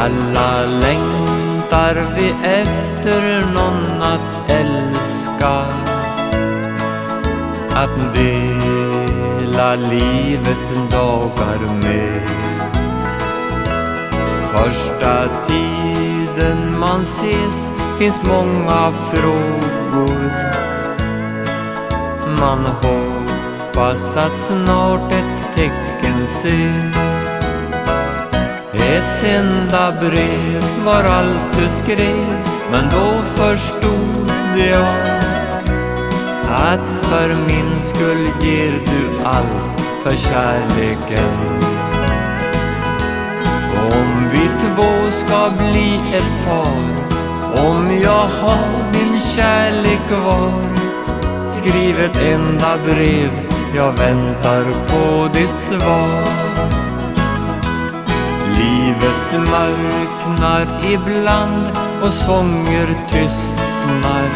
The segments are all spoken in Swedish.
Alla längtar vi efter någon att älska. Att dela livets dagar med. Första tiden man ses finns många frågor. Man hoppas att snart ett tecken ses ett enda brev var allt du skrev Men då förstod jag Att för min skull ger du allt för kärleken. Om vi två ska bli ett par Om jag har din kärlek kvar Skriv ett enda brev Jag väntar på ditt svar. Livet mörknar ibland och sånger tystnar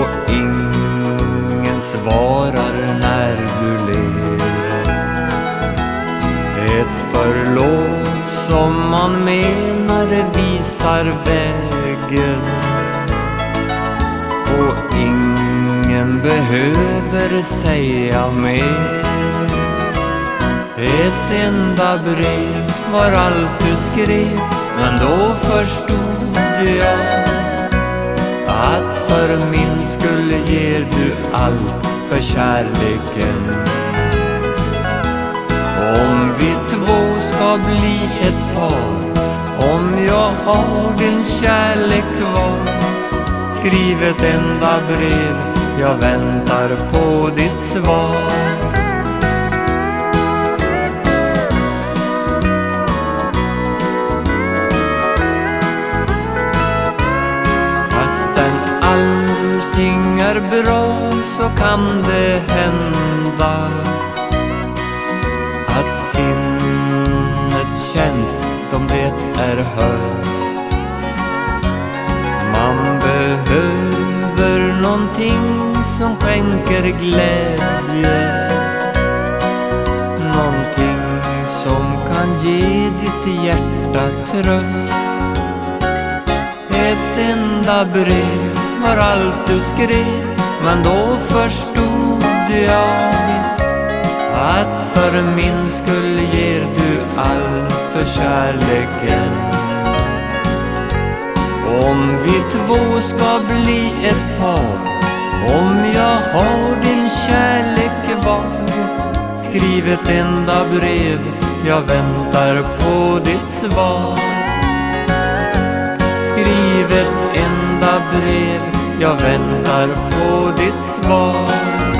och ingen svarar när du ler. Ett förlåt som man menar visar vägen och ingen behöver säga mer. Ett enda brev var allt du skrev Men då förstod jag Att för min skull ger du allt för kärleken. Om vi två ska bli ett par Om jag har din kärlek kvar Skriv ett enda brev Jag väntar på ditt svar. Är bra så kan det hända Att sinnet känns som det är höst? Man behöver någonting som skänker glädje. Någonting som kan ge ditt hjärta tröst. Ett enda brev var allt du skrev. Men då förstod jag Att för min skull ger du allt för kärleken. Om vi två ska bli ett par Om jag har din kärlek kvar Skriv ett enda brev Jag väntar på ditt svar. Skriv ett enda brev jag väntar på ditt svar.